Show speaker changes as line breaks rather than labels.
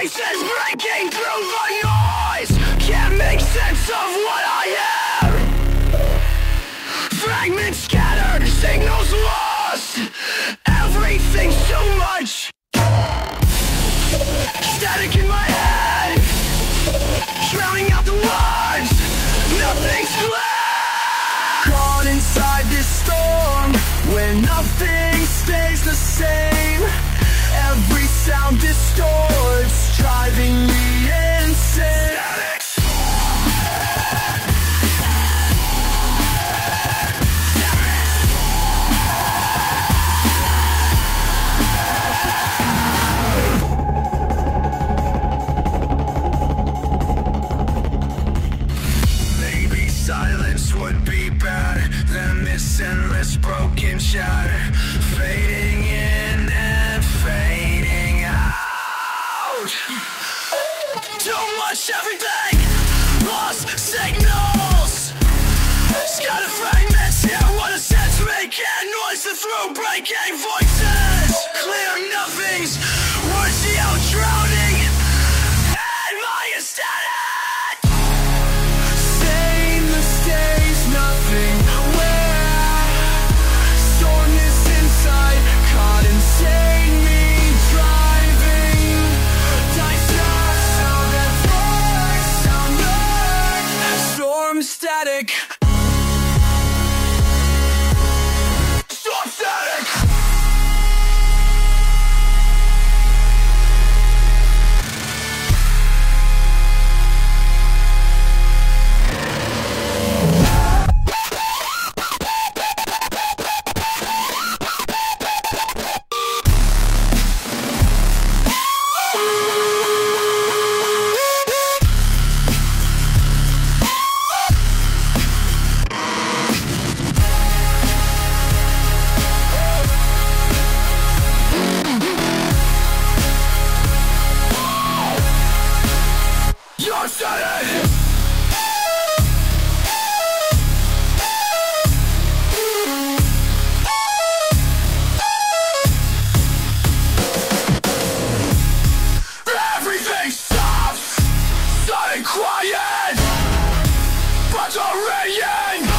voices breaking through the noise Can't make sense of what I am Fragments scattered, signals lost. Everything's too much. Static in my head. Drowning out the words. Nothing's left. Caught inside this storm Where nothing stays the same Every sound distorts Driving me insane. Maybe silence would be better than this endless broken chatter, through breaking but the ringing